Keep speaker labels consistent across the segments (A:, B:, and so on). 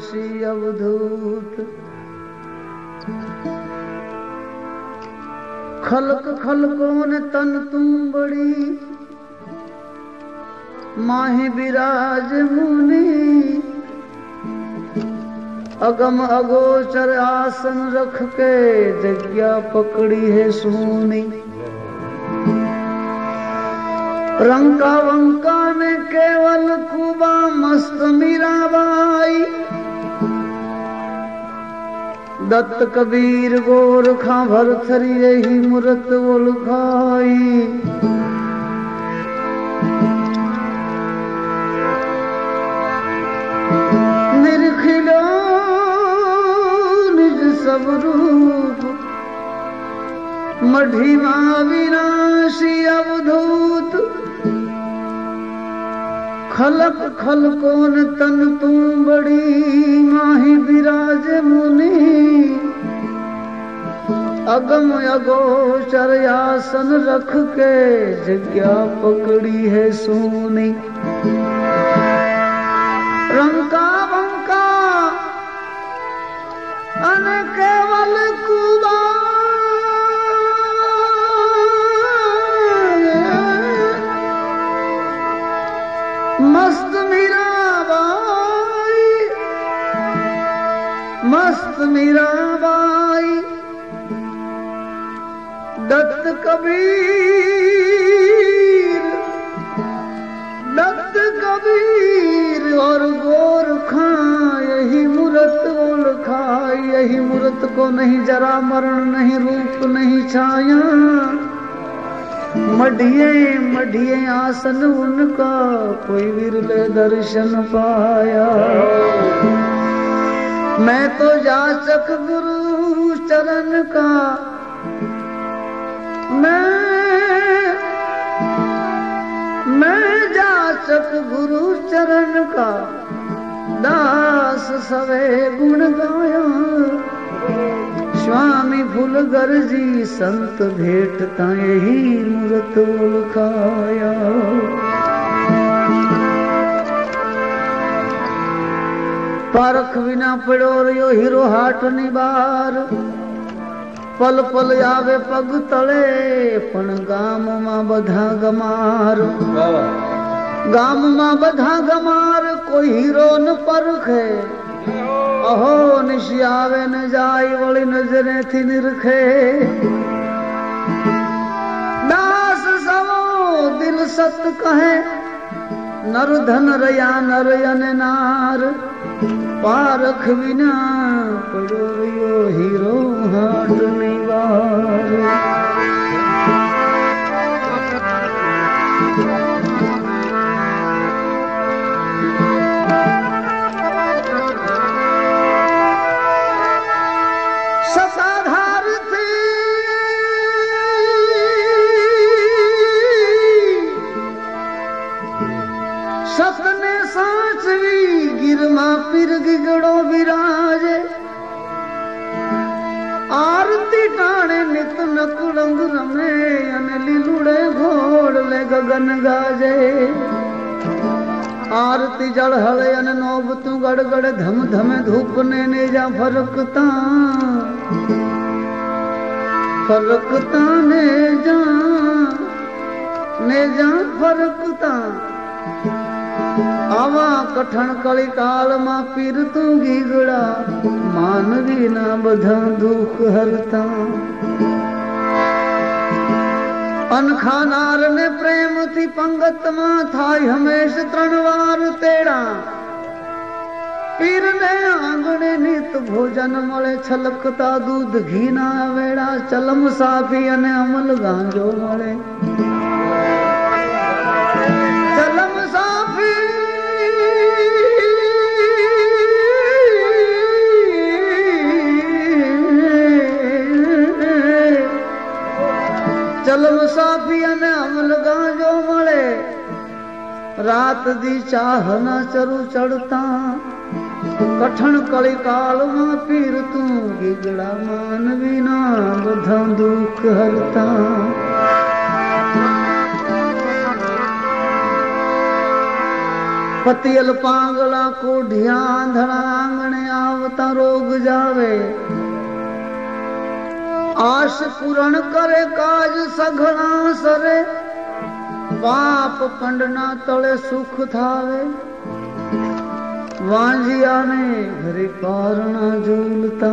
A: विनाशी अवधूत। खलक खलकों ने तन तुम बड़ी माही विराज मुनि। अगम अगोचर आसन रख के जग्या पकड़ी है सोनी। रंका वंका ने केवल कुबा मस्त मीराबाई। दत्त कबीर गोरखा भरथरी यही मूर्त बोल खाई। निरखिलो निज सब रूप विनाशी अवधूत खलक खलकोन तन तू बड़ी माही विराज मुनि। अगम अगोचर आसन रख के जग्या पकड़ी है सोनी। रंका वंका अन केवल कुबा मस्त मीराबाई। दत्त कबीर। दत्त कबीर और गोरखा यही मूर्त बोल खा यही मूर्त को नहीं जरा मरण, नहीं रूप, नहीं छाया। मढ़िए मढ़िए आसन, उनका कोई विरले दर्शन पाया। मैं तो जाचक गुरु चरण का। मैं मैं जाचक गुरु चरण का। दास सवे गुण गाया। स्वामी फुलगर जी संत भेट यही मूर्त पारख बिना पड़ो रो हीरो हाट नी पल पल आवे पग तले, पण गाम माँ बधा गमार। गाम माँ बधा गमार, कोई हीरो न परखे अहो, निशी न जाई, वाली नजरे थी निरखे। दास सवो दिल सत कहे નરધન રહ્યા નર અને નાર. પારખ વિના પડ્યો રહ્યો હીરો હાથ નહીં સાચવી ગીરમાં પીર ગળો બિરાજે આરતી ટાણે નિત નકળંગ રમે અને લીલુડે ઘોડ લે ગગન ગાજે. આરતી જળ હળે અને નોબતું ગડગડ ધમ ધમે ધૂપ ને ને જા ફરકતા. ફરકતા ને જા ને જા ફરકતા. આવા કઠણ કળી કાળમાં પીર તું ગીગડા, માનવી ના બધા દુઃખ હરતા. અનખાનાર ને પ્રેમથી પંગતમાં થાય હંમેશ ત્રણ વાર તેડા. પીર ને આંગણે નિત ભોજન મળે, છલકતા દૂધ ઘી ના વેળા, ચલમ સાફી અને અમલ ગાંજો મળે. જલવસાપી અને અમલ ગાંજો મળે. રાત દી ચાહના ચરુ ચડતા. કઠણ કળી કાલમાં પીરતું ગીગડા માનવીના બધા દુઃખ હરતા પતિયલ પાંગલા કોઢિયા આંધળા આંગણે આવતા રોગ જાવે. आश पूरण करे काज सघड़ा सरे। पाप पंडना तले सुख थावे। वांझिया ने घरे पारणा झूलता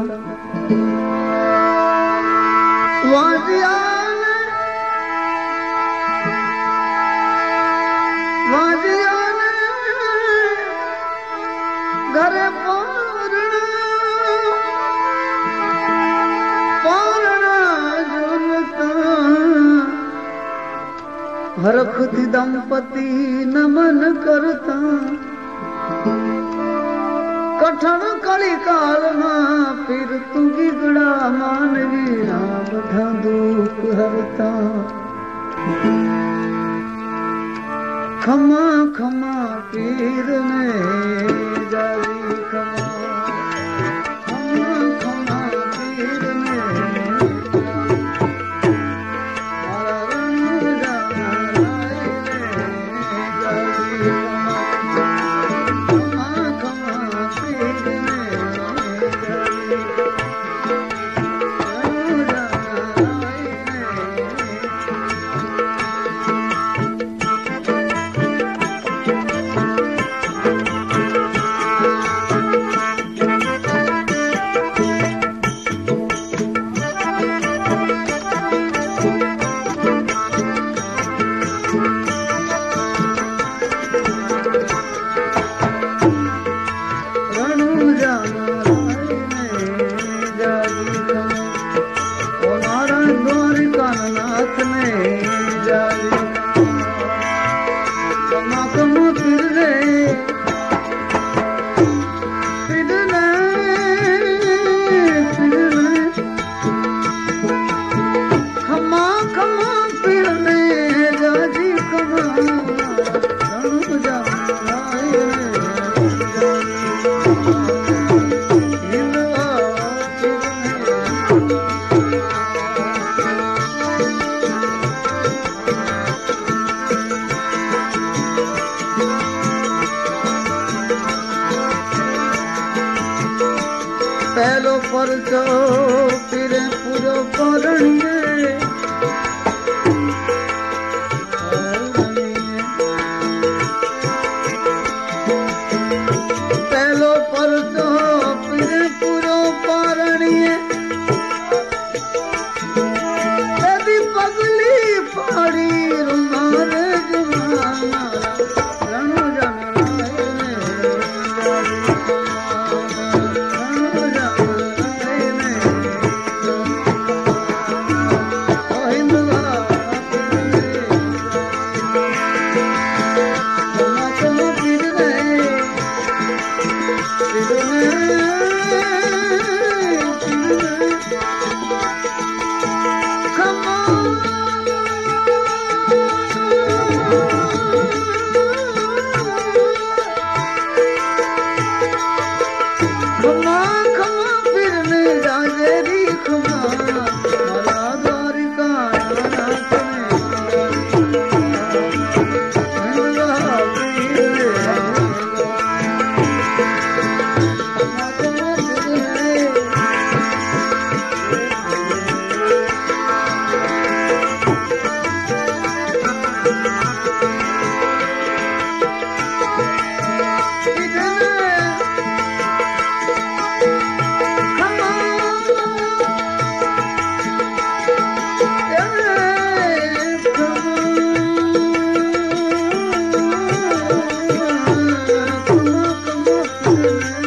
A: वांझिया हरखती दंपती नमन करता। कठण कली काल में फिर तू गिगड़ा मानवी ना बधा दुख हरता। खमा खमा पीर ने खमा खमा। Thank you.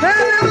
A: Hey.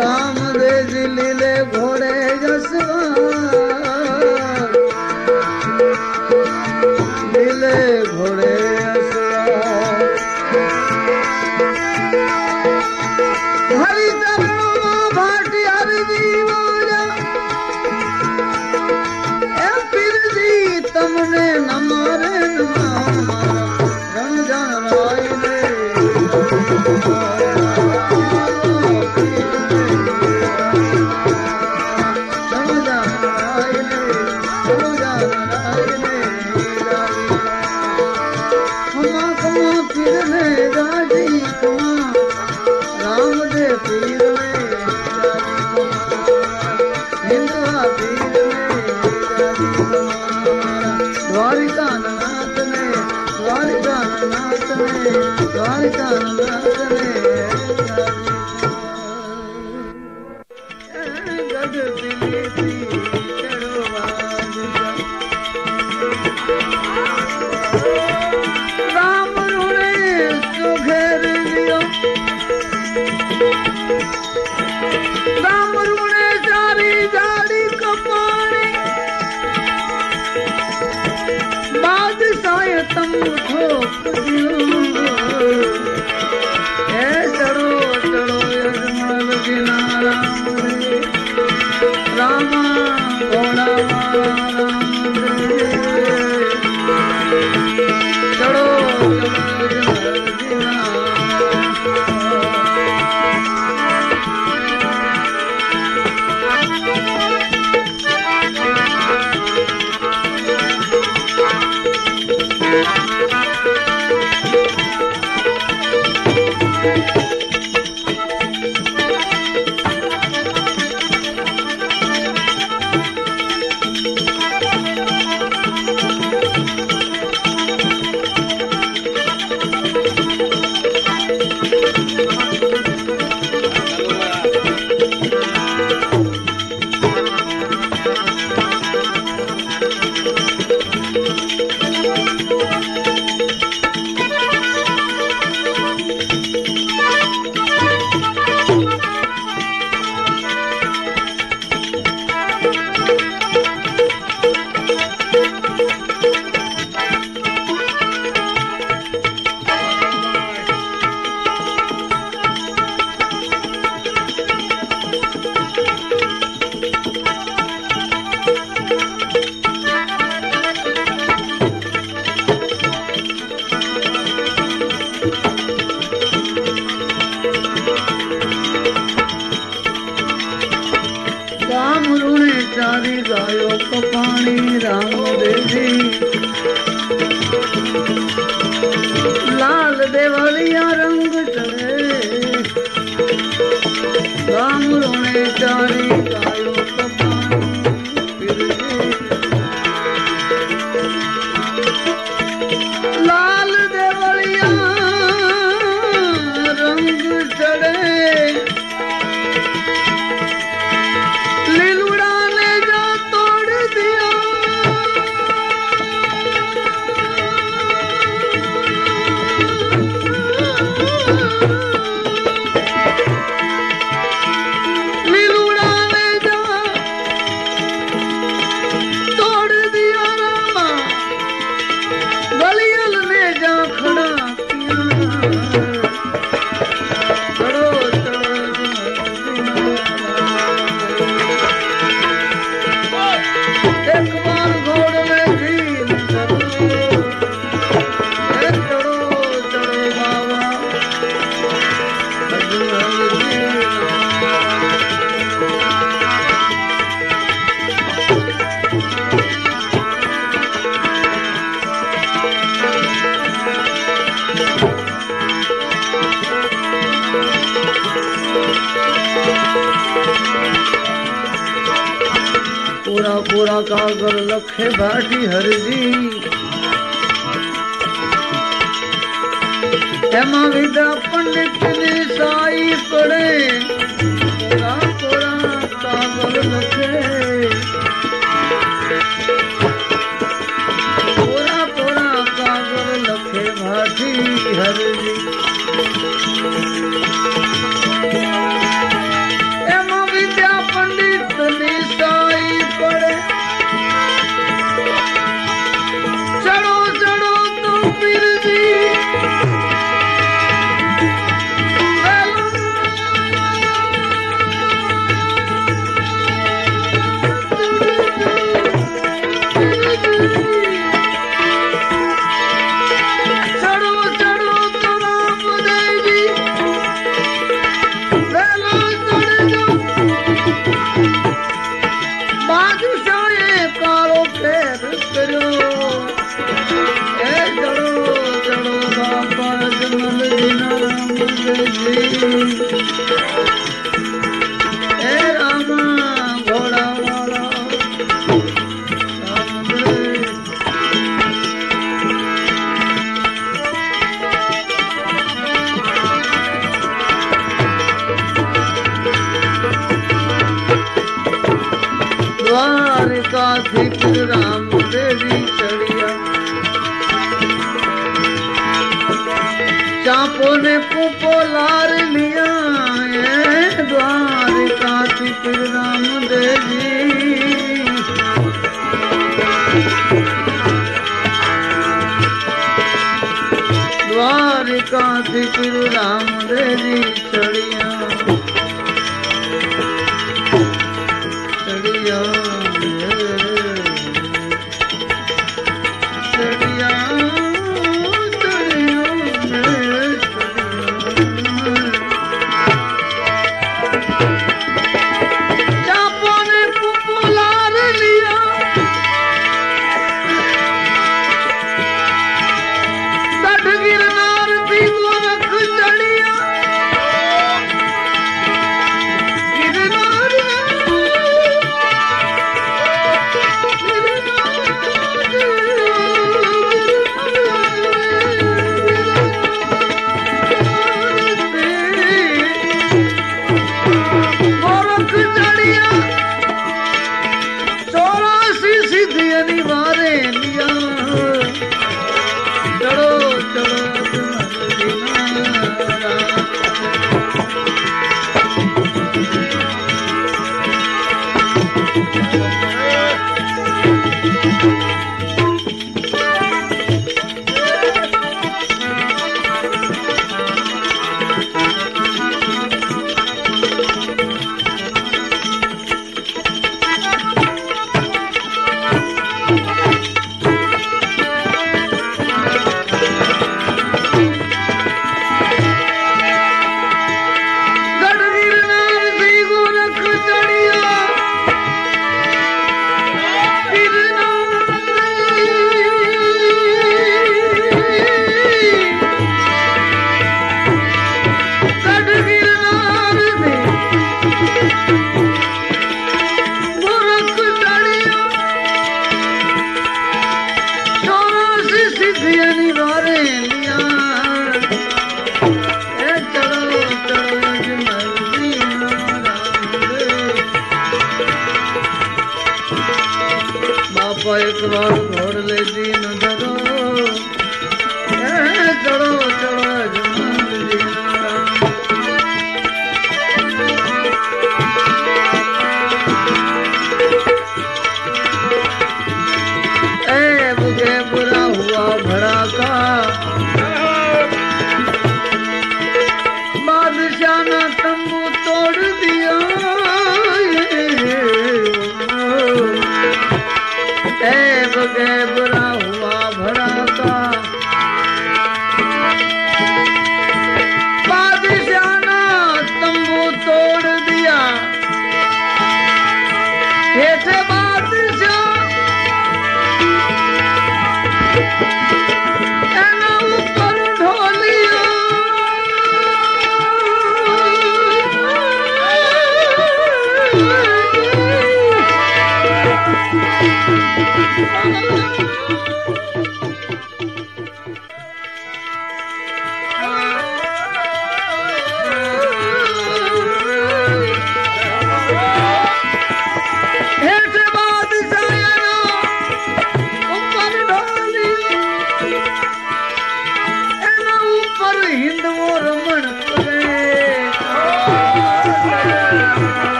A: राम रे ज़िले જી એમાં વિદા પંડિતની સાઈ પડે.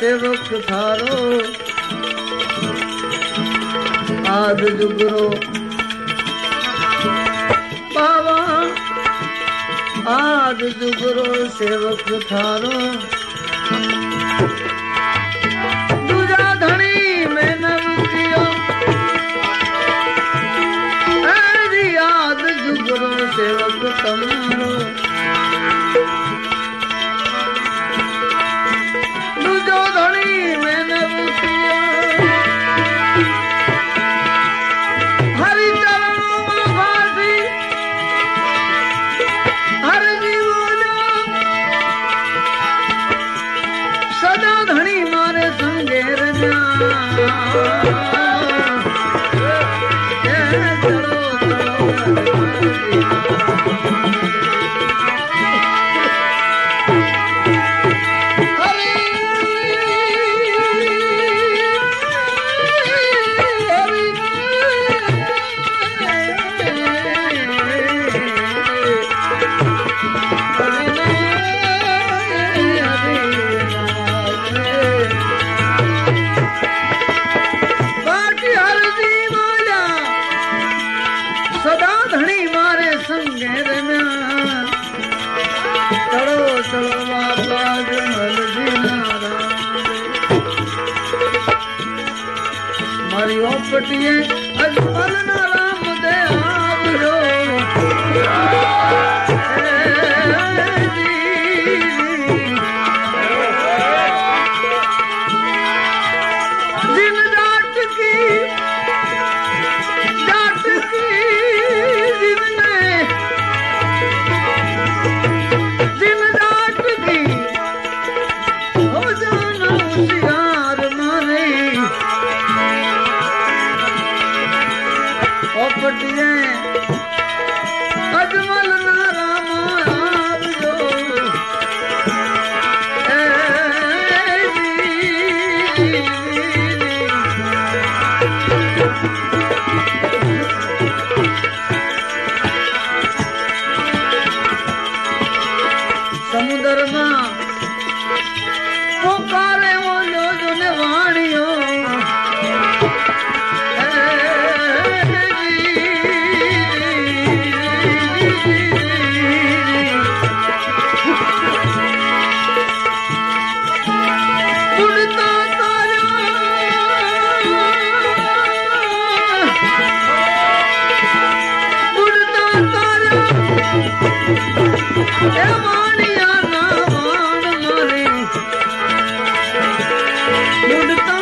A: ते रुख थारो। आद जुगरो। बाबा आद जुगरो सेवक थारो। 啊。ನುಡುತ್ತ